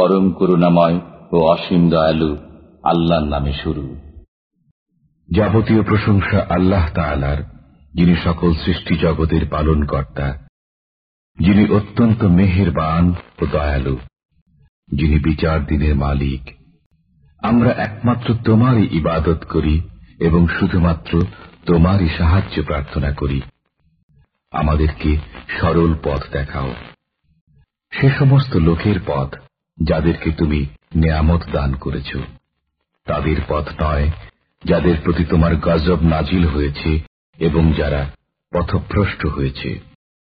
পরম করুণাময় ও অসীম দয়ালু আল্লাহর নামে শুরু। যাবতীয় প্রশংসা আল্লাহ তালার যিনি সকল সৃষ্টি জগতের পালন কর্তা যিনি অত্যন্ত মেহেরবান ও দয়ালু, যিনি বিচার দিনের মালিক। আমরা একমাত্র তোমারই ইবাদত করি এবং শুধুমাত্র তোমারই সাহায্য প্রার্থনা করি। আমাদেরকে সরল পথ দেখাও। সে সমস্ত লোকের পথ যাদেরকে তুমি নেয়ামত দান করেছ। তাদের পথ নয়, যাদের প্রতি তোমার গজব নাজিল হয়েছে এবং যারা পথভ্রষ্ট হয়েছে।